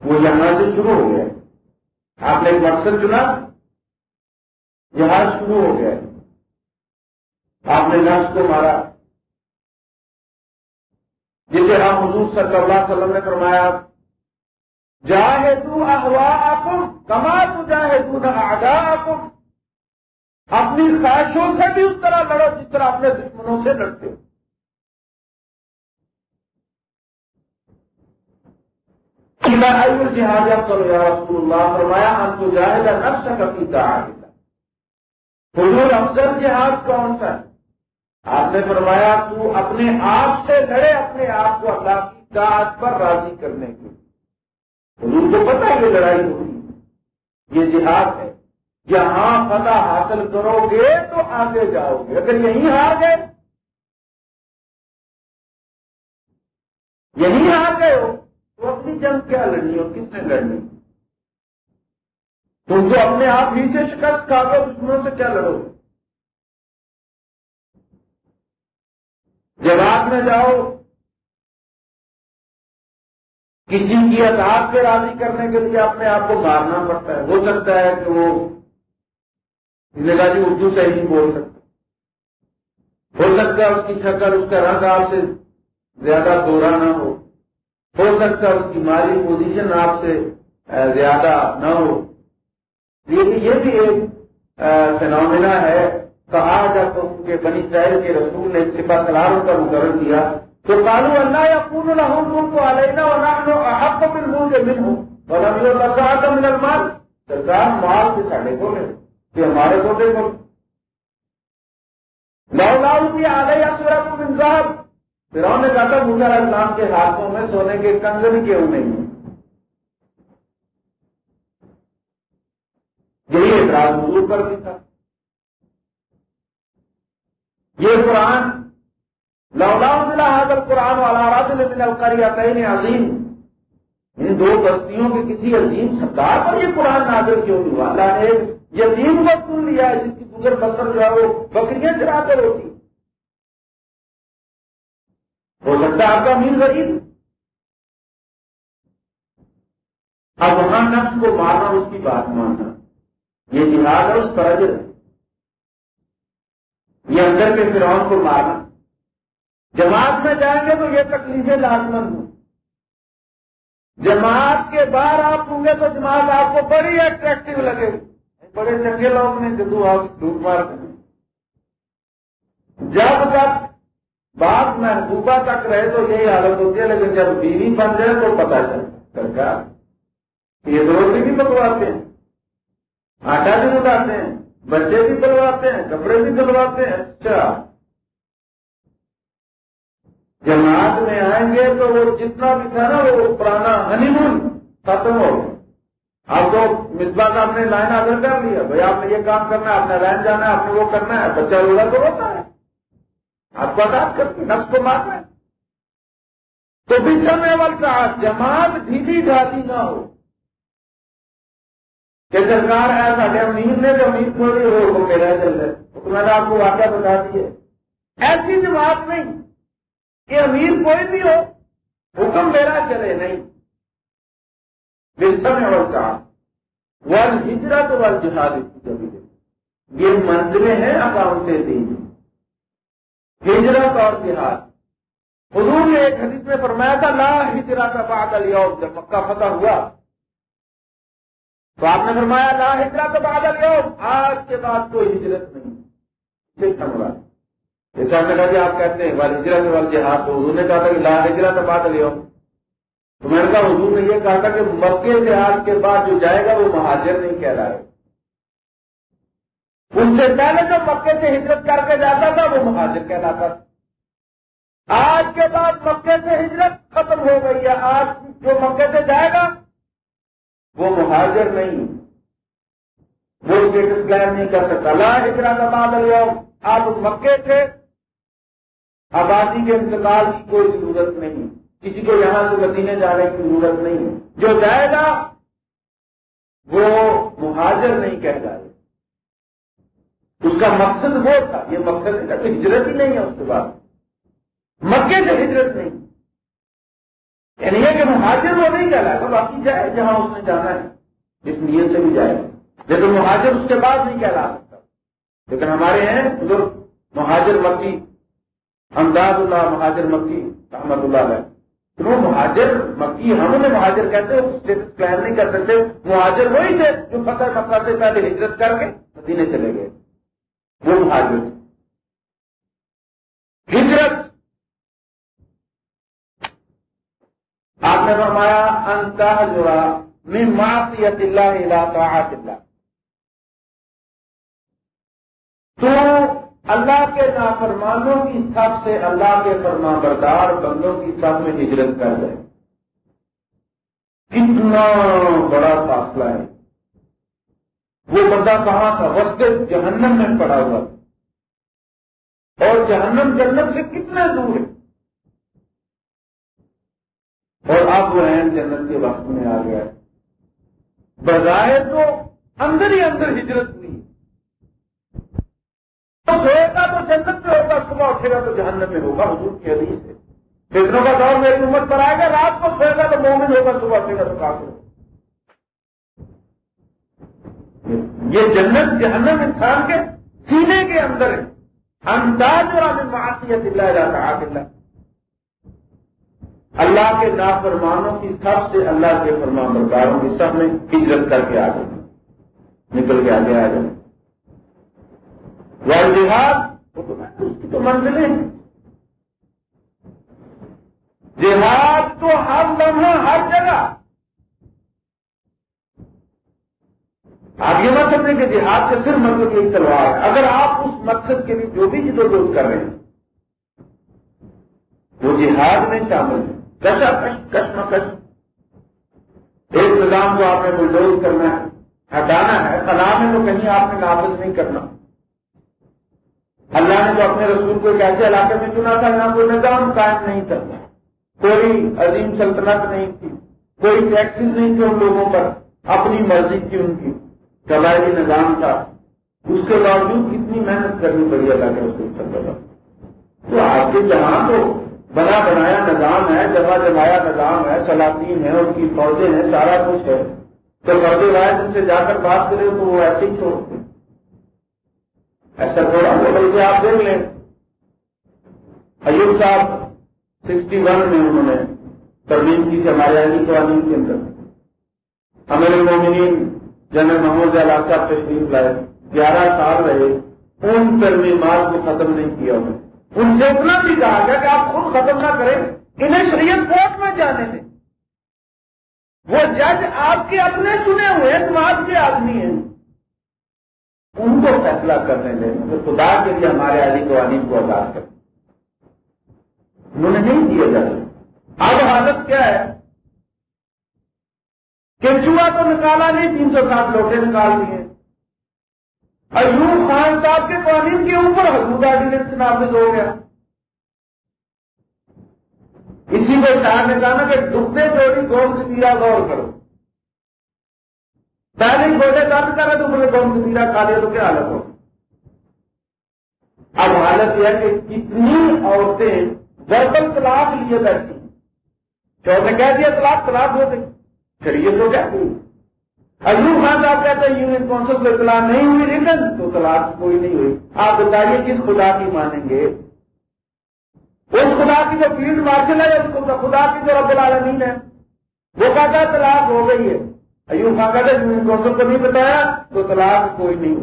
وہ یہاں سے شروع ہو گیا۔ آپ نے ایک مقصد چنا جہاز شروع ہو گیا۔ آپ نے نفس کو مارا۔ جسے ہم حضور صلی اللہ علیہ وسلم نے فرمایا جاہے تو احوا کما تو جاہے آگاہ اپنی خواہشوں سے بھی اس طرح لڑو جس طرح اپنے دشمنوں سے لڑتے ہو۔ جہاز رسول اللہ، فرمایا ہم تو جائے گا نفس کا پیتا حضور افضل جہاز کون سا ہے؟ آپ نے فرمایا، تو اپنے آپ سے لڑے اپنے آپ کو اللہ کی داعت پر راضی کرنے کے حضور کو پتا ہے کہ لڑائی ہوگی یہ جہاد ہے۔ جہاں فتح حاصل کرو گے تو آگے جاؤ گے۔ اگر یہیں ہار گئے، یہیں ہار گئے ہو، تو اپنی جنگ کیا لڑنی ہو کس نے لڑنی؟ تم تو اپنے آپ ہی سے شکست کھا دو دشمنوں سے کیا لڑو؟ گے جواب میں جاؤ، کسی کی اطاعت پہ راضی کرنے کے لیے اپنے آپ کو مارنا پڑتا ہے۔ ہو سکتا ہے کہ وہ کہا جی اردو سے نہیں بول سکتا۔ ہو سکتا ہے اس کی شکل، اس کا رنگ آپ سے زیادہ دورا نہ ہو۔ ہو سکتا اس کی مالی پوزیشن آپ سے زیادہ نہ ہو۔ یہ بھی ایک فنومنا ہے۔ کہا جب ان کے بنی اسرائیل کے رسول نے سپا سلاروں کا مقرر کیا، تو کالو اللہ یا پورن نہ ہوں تو علینا اور آپ کو مل ہوں گے مل ہوں اور ابھی اللہ مل مال سرکار مال کے ساڑھے کو لے کہ ہمارے چھوٹے کو نو لاؤ روپیہ آ گئی سورا کو انصاف پھر نے کہا تھا، مجھے اسلام کے ہاتھوں میں سونے کے کنگن کیوں نہیں یہی اعتراض حضور پر بھی تھا۔ یہ قرآن لاؤ ضلع حاضر قرآن والا راج من القریتین عظیم۔ ان دو بستیوں کے کسی عظیم سردار پر یہ قرآن نازل کیوں نہیں ہوا؟ اللہ نے یتیم کو سن لیا ہے؟ جس کی گزر بسر جو ہے وہ بکریاں چلا کر ہوتی ہو سکتا ہے آپ کا امیر غریب۔ اب وہاں نفس کو مارنا اس کی بات ماننا۔ یہ جہاد ہے، اس طرح ہے یہ اندر کے فرعون کو مارنا۔ جماعت میں جائیں گے تو یہ تکلیفیں لازمند ہوں۔ جماعت کے باہر آپ ہوں گے تو جماعت آپ کو بڑی اٹریکٹو لگے۔ گی بڑے چنگے لوگ نے جدو ہاؤس دھوپ مار جب تک بات محبوبہ تک رہے تو یہی حالت ہوتی ہے، لیکن جب بیوی بن جائے تو پتا چل سرکار، یہ روٹی بھی پکواتے ہیں، آٹا بھی بتاتے ہیں، بچے بھی بلواتے ہیں، کپڑے بھی بلواتے ہیں۔ اچھا۔ جماعت میں آئیں گے تو وہ جتنا بھی تھا نا، وہ پرانا ہنی مون ختم ہو آپ کو مصباح صاحب نے لائن آدر کر لیا، بھائی آپ نے یہ کام کرنا ہے، آپ نے لائن جانا ہے، آپ نے وہ کرنا ہے، بچہ رولا تو ہوتا ہے۔ آپ کو آزاد کرتے نفس کو مارنا ہے تو بھی سمے وال کا جماعت ڈھیلی ڈھالی نہ ہو۔ کہ سرکار ہے سارے امیر نے جو امیر تھوڑی ہو، وہ میرا چل رہے تو میں نے آپ کو واقعہ بتا دیے۔ ایسی جماعت نہیں کہ امیر کوئی بھی ہو، حکم میرا چلے، نہیں۔ ہجرت ول جہاد یہ منزلیں ہیں اکاؤنٹیں دین ہجرت اور جہاد. حضور نے ایک حدیث میں فرمایا تھا، لا ہجرت بعد اليوم، جب مکہ فتح ہوا. تو آپ نے فرمایا، لا ہجرت بعد اليوم، آج کے بعد کوئی ہجرت نہیں. جیسا نے کہا جی آپ کہتے ہیں وال ہجرت وال جہاد تو حضور نے کہا تھا کہ لا ہجرت بعد اليوم. تو میں نے کہا حضور نے یہ کہا تھا کہ مکے سے آج کے بعد جو جائے گا وہ مہاجر نہیں کہہ رہا ہے ان سے پہلے جو مکے سے ہجرت کر کے جاتا تھا وہ مہاجر کہلاتا تھا۔ آج کے بعد مکے سے ہجرت ختم ہو گئی ہے۔ آج جو مکے سے جائے گا وہ مہاجر نہیں۔ وہ اسٹیٹس کلیم نہیں کر سکتا۔ لا ہجرا کا بادل آپ مکے تھے آبادی کے انتقال کی کوئی ضرورت نہیں۔ کسی کو یہاں سے مدینے جانے کی ضرورت نہیں ہے۔ جو جائے گا، وہ مہاجر نہیں کہہ جائے اس کا مقصد وہ تھا، یہ مقصد تھا کہ ہجرت ہی نہیں ہے اس کے بعد۔ مکے سے ہجرت نہیں۔ یعنی یہ کہ مہاجر وہ نہیں کہلائے گا باقی جائے جہاں اس نے جانا ہے اس نیت سے بھی جائے۔ گا لیکن مہاجر اس کے بعد نہیں کہلا سکتا۔ لیکن ہمارے ہیں بزرگ مہاجر مکی انداز اللہ مہاجر مکی احمد اللہ علیہ۔ وہ مہاجر مکی ہم انہیں مہاجر کہتے ہیں اسٹیٹس کلیئر نہیں کر سکتے۔ مہاجر وہی تھے جو فتح مکہ سے پہلے ہجرت کر کے مدینے چلے گئے۔ وہ مہاجر ہجرت۔ آپ نے فرمایا انتا جڑا میں معصیت اللہ علاقہ اللہ۔ تو اللہ کے نافرمانوں کی سب سے اللہ کے فرما بردار بندوں کی سب میں ہجرت کر دے۔ کتنا بڑا فاصلہ ہے۔ وہ بندہ کہاں تھا؟ وسط جہنم میں پڑا ہوا تھا۔ اور جہنم جنت سے کتنے دور ہے۔ اور اب وہ ہیں جنت کے وقت میں آ گیا۔ بظاہر تو اندر ہی اندر ہجرت ہوئی۔ سوئے گا تو جنت میں ہوگا، صبح اٹھے گا تو جہنم میں ہوگا، حضور کی حدیث سے فکروں کا دور میری عمر پر آئے گا، رات کو سوئے گا تو مومن ہوگا، صبح اٹھے گا تو کافر یہ جنت جہنم انسان کے سینے کے اندر ہے۔ انداز اور معاشیت اللہ جاتا اللہ۔ اللہ کے نافرمانوں کی سب سے اللہ کے فرمان برداروں کی سب میں ہجرت کر کے آ جائیں نکل کے آگے آ جائیں جہاد اس کی تو منزلیں جہاد تو ہر لمحہ، ہر جگہ۔ آپ یہ مت سمجھیں کہ جہاد کا صرف مطلب یہی تلوار ہے۔ اگر آپ اس مقصد کے لیے جو بھی جدو جہد کر رہے ہیں، وہ جہاد میں شامل ہے کشا کش کشمکش ایک نظام کو آپ نے بلڈوز کرنا ہے، ہٹانا ہے کلام ہے تو کہیں آپ نے نافذ نہیں کرنا۔ اللہ نے تو اپنے رسول کو ایک ایسے علاقے میں چنا تھا یہاں کوئی نظام قائم نہیں تھا۔ کوئی عظیم سلطنت نہیں تھی، کوئی ٹیکسیز نہیں تھی ان لوگوں پر، اپنی مرضی تھی ان کی۔ قبائلی نظام تھا۔ اس کے باوجود کتنی محنت کرنی پڑی اللہ کے رسول صلی تو آپ کے جہاں تو بنا بنایا نظام ہے جمع جمایا نظام ہے، سلاطین ہے ان کی فوجیں ہیں، سارا کچھ ہے۔ تو فردے وائز ان سے جا کر بات کرے تو وہ ایسے ہی چھوڑتے۔ ایسا تھوڑا بلکہ آپ دیکھ لیں۔ ایوب صاحب سکسٹی ون میں انہوں نے ترمیم کی تھی ہمارے علی قوانین کے اندر۔ ہمارے مومنین جنرل محمود علاق صاحب تشریف لائے۔ گیارہ سال رہے، ان ترمیمات کو ختم نہیں کیا انہوں نے۔ ان سے اتنا بھی کہا گیا کہ آپ خود ختم نہ کریں، انہیں شریعت کورٹ میں جانے دیں۔ وہ جج آپ کے اپنے چنے ہوئے سماج کے آدمی ہیں۔ ان کو فیصلہ کرنے دیں تو خدا کے لیے ہمارے علی قوانین کو آزاد کر انہوں نے نہیں دیا جاتا اب حالت کیا ہے؟ کہ چوہا تو نکالا نہیں، تین سو سات لوٹے نکال دیے۔ ایوب خان صاحب کے قوانین کے اوپر حدود آرڈیننس نافذ ہو گیا اسی کو شاہ نے کہا نا کہ ڈبے چوری گول سے دیا غور کرو۔ پہلے چھوٹے درد کر رہے تو بولے کون سی کھا لیا تو کیا حالت ہو؟ اب حالت یہ ہے کہ کتنی عورتیں برتن طلاق لیے بیٹھی چور نے کہہ دیا طلاق طلاق ہو گئی؟ شریعت تو کہتی ایوب خان صاحب کہتے ہیں یونین کونسل کو اطلاع نہیں ہوئی ریٹن تو طلاق کوئی نہیں ہوئی۔ آپ بتائیے کس خدا کی مانیں گے؟ اس خدا کی جو فیلڈ مارشل ہے، اس خدا کی جو رب العالمین ہے۔ وہ کہتا ہے طلاق ہو گئی ہے۔ ایوب خان کہتے کونسل جی، کو نہیں بتایا، تو طلاق کوئی نہیں۔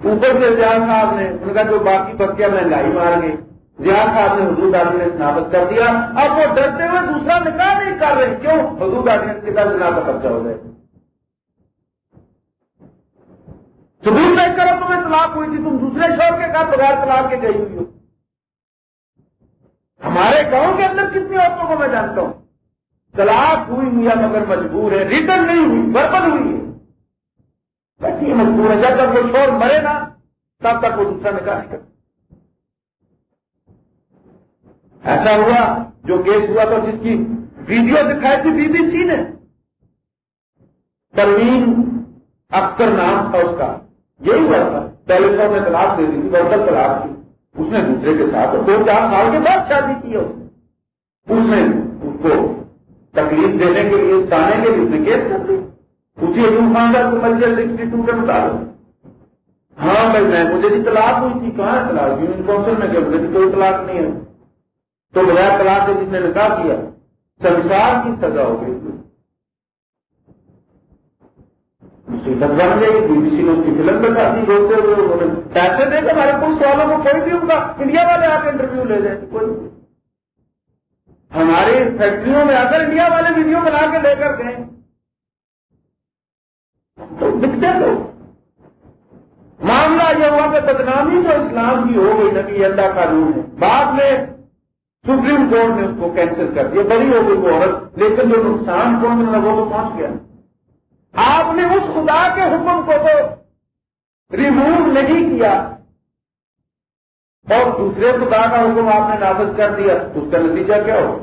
اوپر سے جہاں صاحب نے ان کا جو باقی بچیاں مہنگائی مار گئی جہاں صاحب نے حضور آدمی نے سنابت کر دیا۔ اب وہ ڈرتے ہوئے دوسرا نکاح نہیں کر رہے، کیوں؟ حضور آدمی کے ساتھ جناب کا قبضہ ہو گئے ثبوت نہیں کرو تمہیں طلاق ہوئی تھی، تم دوسرے شور کے ساتھ بغیر طلاق کے گئی ہوئی ہو۔ ہمارے گاؤں کے اندر کتنی عورتوں کو میں جانتا ہوں؟ طلاق ہوئی یا مگر مجبور ہے ریٹرن نہیں ہوئی بربد ہوئی ہے۔ بیٹھی مجبور ہے، جب تک وہ شور مرے نا، تب تک وہ دوسرا نکاح کر ایسا ہوا جو کیس ہوا تھا جس کی ویڈیو دکھائی تھی، بی بی سی نے۔ پروین اختر نام تھا اس کا۔ یہی ہوا تھا۔ پہلے سو میں تلاش دے دی تھی بہتر تلاش کی اس نے دوسرے کے ساتھ دو چار سال کے بعد شادی کی ہے اس نے۔ اس کو تکلیف دینے کے لیے تانے کے لیے کیس کر دی اسی عجم خان کا مجھے سکسٹی ٹو کے مطابق۔ ہاں بھائی، میں مجھے بھی طلاق ہوئی تھی۔ کہاں طلاق؟ یونین کونسل میں کہ مجھے بھی کوئی طلاق نہیں ہے۔ تو بغیر طلاق سے جس نے نکاح کیا، سنسار کی سزا ہو گئی۔ مصیبت بن گئی بی بی سی نے اس کی فلم بتا دی۔ روتے ہوئے انہوں نے پیسے دے کر ہمارے پولیس والوں کو کوئی بھی ہوگا۔ انڈیا والے آ کے انٹرویو لے لیں کوئی ہماری فیکٹریوں میں آ کر انڈیا والے ویڈیو بنا کے لے کر گئے، تو دکھتے لوگ معاملہ یہ ہوا کہ بدنامی جو اسلام کی ہو گئی نا کہ یہ اللہ قانون ہے۔ بعد میں سپریم کورٹ نے اس کو کینسل کر دیا۔ بڑی ہو گئی وہ عورت، لیکن جو نقصان پہنچنا وہ تو پہنچ گیا۔ آپ نے اس خدا کے حکم کو تو ریموو نہیں کیا۔ اور دوسرے خدا کا حکم آپ نے نافذ کر دیا۔ اس کا نتیجہ کیا ہو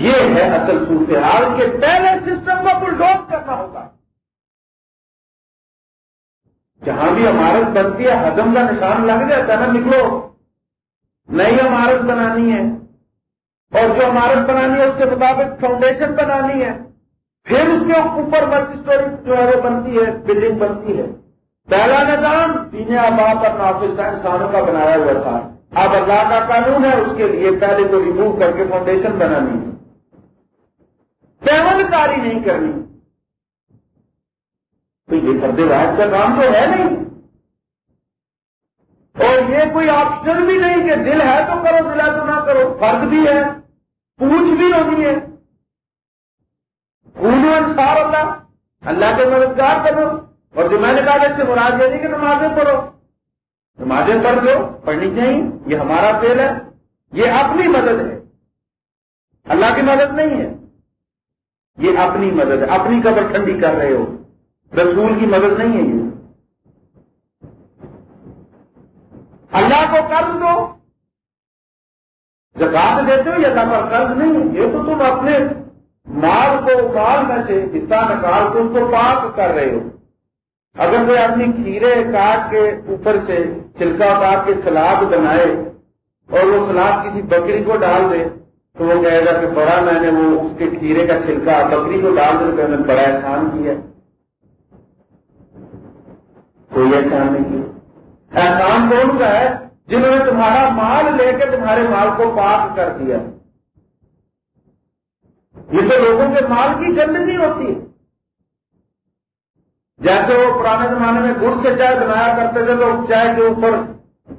یہ ہے اصل صورتحال کے پہلے سسٹم کو بلڈوز کرنا ہوگا۔ جہاں بھی عمارت بنتی ہے حدم کا نشان لگ جاتا ہے نا نکلو۔ نئی عمارت بنانی ہے۔ اور جو عمارت بنانی ہے، اس کے مطابق فاؤنڈیشن بنانی ہے۔ پھر اس کے اوپر ملٹی اسٹوری جو ہے، وہ بنتی ہے بلڈنگ بنتی ہے۔ پہلا نظام تین آباد پر نافذ کا انسانوں کا بنایا ہوا تھا۔ اب اللہ کا قانون ہے، اس کے لیے پہلے تو ریموو کر کے فاؤنڈیشن بنانی ہے۔ پیمن کاری نہیں کرنی۔ تو یہ فرد واحد کا کام تو ہے نہیں۔ اور یہ کوئی آپشن بھی نہیں کہ دل ہے تو کرو دلا تو نہ کرو۔ فرد بھی ہے، پوچھ بھی ہونی ہے۔ انصار اللہ اللہ کے مددگار کرو اور جو میں نے کہا اس سے مراد یہ نہیں کہ نمازیں پڑھو۔ نمازیں پڑھ دو پڑھنی چاہیے، یہ ہمارا فیل ہے۔ یہ اپنی مدد ہے۔ اللہ کی مدد نہیں ہے۔ یہ اپنی مدد ہے اپنی قبر ٹھنڈی کر رہے ہو۔ رسول کی مدد نہیں ہے یہ۔ اللہ کو قرض دو۔ زکات دیتے ہو یا پر قرض نہیں؟ یہ تو تم اپنے مال کو مال میں سے حصہ نکال کے اس کو پاک کر رہے ہو۔ اگر کوئی اپنی کھیرے کاٹ کے اوپر سے چھلکا کاٹ کے سلاد بنائے اور وہ سلاد کسی بکری کو ڈال دے تو وہ کہے گا کہ بڑا میں نے وہ اس کے کھیرے کا چھلکا، بکری کو ڈال دے تو میں نے بڑا احسان کیا۔ کوئی احسان نہیں کیا۔ احسان کون کا ہے؟ جنہوں نے تمہارا مال لے کے تمہارے مال کو پاک کر دیا۔ یہ تو لوگوں کے مال کی گندگی ہوتی۔ ہے جیسے وہ پرانے زمانے میں گڑ سے چائے بنایا کرتے تھے تو چائے کے اوپر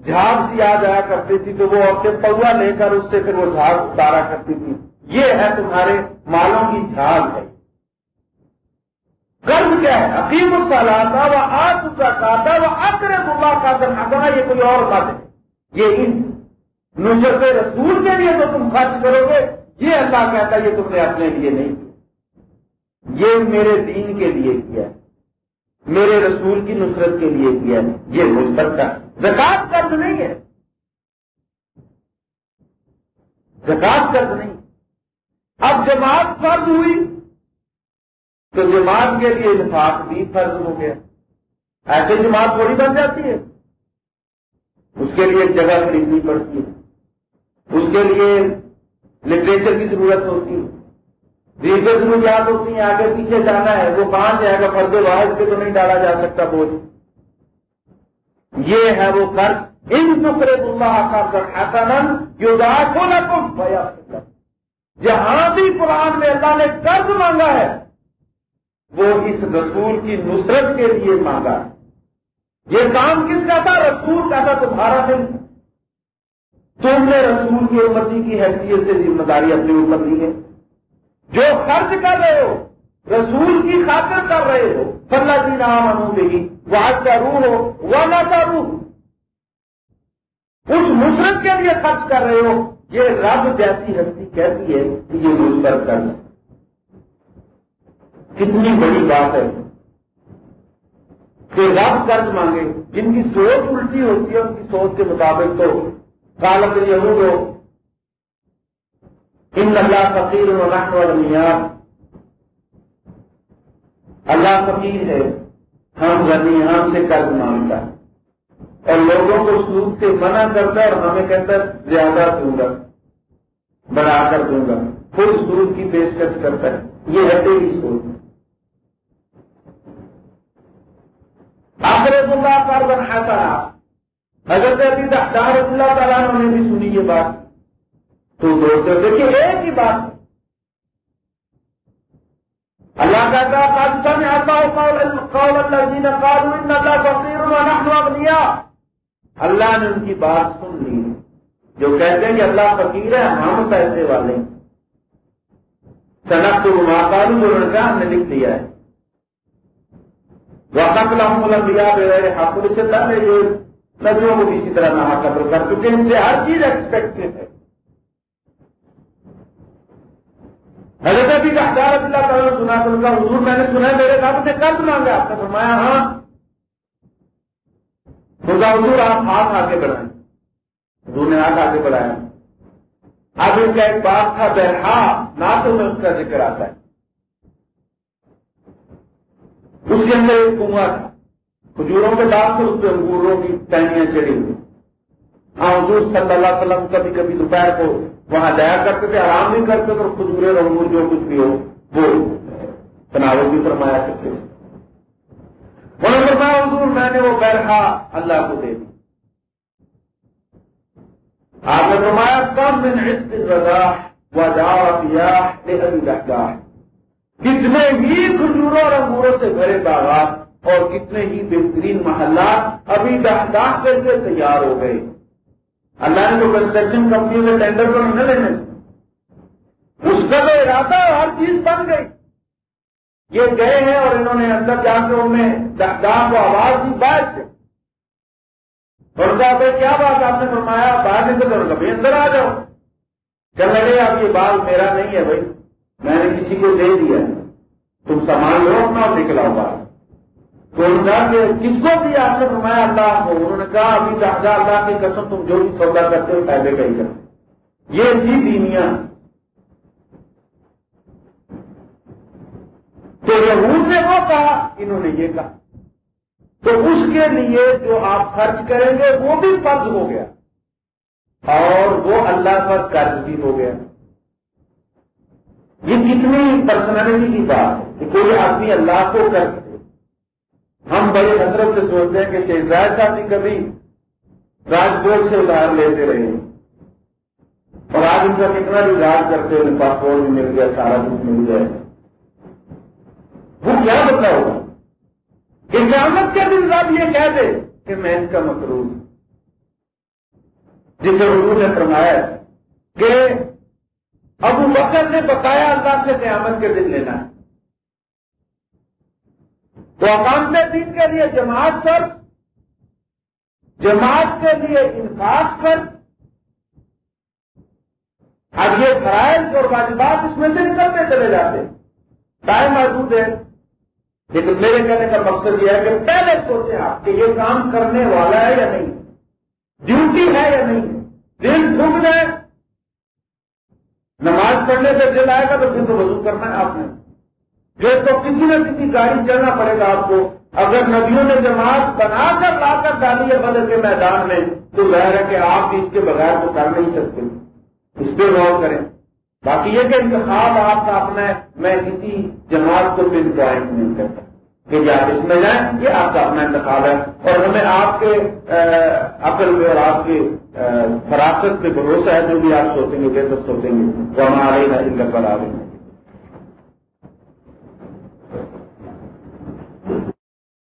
جھاگ سی آ جایا کرتی تھی تو وہ اپنے پوا لے کر اس سے پھر وہ جھاگ اتارا کرتی تھی یہ ہے تمہارے مالوں کی جھاگ ہے۔ قرض کیا ہے؟ عقیم السلاتا وہ آج کا کاتا وہ اکر بلا کا اگنا یہ کوئی اور بات ہے، یہ ان نصرت رسول کے لیے تو تم خرچ کرو گے، یہ اللہ کہتا ہے یہ تم نے اپنے لیے نہیں کیا۔ یہ میرے دین کے لیے کیا۔ میرے رسول کی نصرت کے لیے کیا یہ مستق کا زکات قرض نہیں ہے۔ زکات قرض نہیں۔ اب جماعت فرض ہوئی تو جماعت کے لیے انفاق بھی فرض ہو گیا۔ ایسے جماعت تھوڑی بن جاتی ہے۔ اس کے لیے جگہ خریدنی پڑتی ہے۔ اس کے لیے لٹریچر کی ضرورت ہوتی ہے۔ ریچر ضروریات ہوتی ہیں، آگے پیچھے جانا ہے، وہ کہاں جائے گا فرد واحد پہ تو نہیں ڈالا جا سکتا بوجھ۔ یہ ہے وہ قرض۔ ان ٹکڑے اللہ کا کر ایسا نن جو جہاں بھی قرآن میں اللہ نے قرض مانگا ہے، وہ اس رسول کی نصرت کے لیے مانگا یہ کام کس کا تھا؟ رسول کا تھا تمہارا دن۔ تم نے رسول کی امتی کی حیثیت سے ذمہ داری اپنے اوپر لی ہے جو خرچ کر رہے ہو، رسول کی خاطر کر رہے ہو فلا جی نام انو ہی وہ آج کا روح ہو وہ نہ کا روح اس نصرت کے لیے خرچ کر رہے ہو، یہ رب جیسی ہستی کہتی ہے کہ یہ مثبت کر کتنی بڑی بات ہے۔ کہ رب قرض مانگے، جن کی سوچ الٹی ہوتی ہے، ان کی سوچ کے مطابق تو کالت یہود ہو ان اللہ فقیر و رحم اور اللہ فقیر ہے، ہم غنی ہم سے قرض مانگتا ہے۔ اور لوگوں کو سود سے منع کرتا ہے اور ہمیں کہتا ہے، زیادہ دوں گا، بڑھا کر دوں گا۔ خود سود کی پیشکش کرتا ہے۔ یہ ہے تیری سوچ آخر اللہ کار بناتا رہا حضرت ابھی اللہ تعالیٰ نے بھی سنی یہ بات۔ تو دوستوں دیکھیے، ایک ہی بات۔ اللہ کہتا قد سمع اللہ قول الذين قالوا ان الله فقير ونحن اغنياء اللہ نے ان کی بات سن لی، جو کہتے ہیں کہ اللہ فقیر ہے ہم پیسے والے سنک تو ماکالو جو لڑکا ہم نے لکھ دیا ہے۔ وقت لہم الانبیاء بغیر حق سے اللہ نے جو نبیوں کو بھی اسی طرح نہ قتل کر چکے ان سے ہر چیز ایکسپیکٹ ہے۔ حضرت ابھی بھی حضارت اللہ تعالیٰ نے سنا کر ان کا حضور، میں نے سنا میرے ساتھ سے قرض مانگا آپ نے فرمایا ہاں۔ خدا، حضور، آپ ہاتھ آگے بڑھائیں۔ حضور نے ہاتھ آگے بڑھایا۔ اب ان کا ایک بات تھا بہرحا نہ میں اس کا ذکر آتا ہے۔ اس کے اندر ایک کنواں تھا۔ کھجوروں کے بعد سے اس پہ انگوروں کی ٹہنیاں چڑھی ہوئی۔ ہاں حضور صلی اللہ علیہ وسلم کبھی کبھی دوپہر کو وہاں جایا کرتے تھے، آرام نہیں کرتے تھے کھجورے انگور جو کچھ بھی ہو، وہ تناول بھی فرمایا کرتے تھے۔ فرمایا حضور میں نے وہ بیرخا اللہ کو دے دی۔ آپ نے فرمایا، کم من عشق رضا و جا پیا رہتا کتنے ہی کھجوروں اور انگوروں سے بھرے باغات اور کتنے ہی بہترین محلات ابھی ڈاک کر کے تیار ہو گئے۔ اللہ نے تو کنسٹرکشن کمپنی میں ٹینڈر کو نہیں لینے اس کا تو ارادہ ہر چیز بن گئی. یہ گئے ہیں اور انہوں نے اندر جا کے ان میں کو آواز دی بات سے. اور بھائی، کیا بات آپ نے فرمایا؟ باہر نکل کر کبھی اندر آ جاؤ. چل رہے اب یہ بال میرا نہیں ہے بھائی. میں نے کسی کو دے دیا تم سامان لو اپنا نکلا بال تو ان کا کہ کس کو بھی آپ نے فرمایا اللہ کو۔ انہوں نے کہا ابھی راجا اللہ کی قسم تم جو بھی سودا کرتے ہو فائدے کا ہی کرتے یہ تھی دینیا تو یہود نے وہ کہا، انہوں نے یہ کہا۔ تو اس کے لیے جو آپ خرچ کریں گے، وہ بھی فرض ہو گیا۔ اور وہ اللہ پر قرض بھی ہو گیا۔ یہ کتنی پرسنالٹی کی بات ہے کہ کوئی آدمی اللہ کو قرض ہم بڑے حضرت سے سوچتے ہیں کہ شہزاد صاحب بھی کبھی راجکوٹ سے ادھار لیتے رہے اور آج ان کا کتنا بھی راج کرتے انہیں پاسپورٹ بھی مل گیا، سارا کچھ مل گیا۔ وہ کیا بتا ہوگا کہ قیامت کے دن رب یہ کہہ دے کہ میں اس کا مقروض جسے اردو نے فرمایا کہ ابو بکر نے بتایا اللہ سے قیامت کے دن لینا ہے۔ تو اقامت دین کے لیے جماعت پر جماعت کے لیے انفاق پر اب یہ فرائض اور واجبات اس میں سے نکلتے چلے جاتے ٹائم موجود ہے لیکن میرے کہنے کا مقصد یہ ہے کہ پہلے سوچیں آپ کہ یہ کام کرنے والا ہے یا نہیں، ڈیوٹی ہے یا نہیں، دل ڈوب جائے نماز پڑھنے سے دل آئے گا تو پھر تو وضو کرنا ہے آپ نے۔ پھر تو کسی نہ کسی گاڑی چلنا پڑے گا آپ کو۔ اگر نبیوں نے جماعت بنا کر لا کر ڈالی ہے بدل کے میدان میں، تو ظاہر ہے کہ آپ بھی اس کے بغیر تو کر نہیں سکتے۔ اس پہ غور کریں۔ باقی یہ کہ انتخاب آپ کا اپنا ہے، میں کسی جماعت کو پن پوائنٹ نہیں کرتا۔ کہ جی آپ اس میں جائیں، یہ آپ کا اپنا انتخاب ہے۔ اور ہمیں آپ کے عقل میں اور آپ کے فراست پہ بھروسہ ہے، جو بھی آپ سوچیں گے، بے سوچیں گے۔ وہ ہمارے ان کا برابر